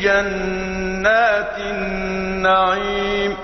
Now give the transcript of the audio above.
جنات النعيم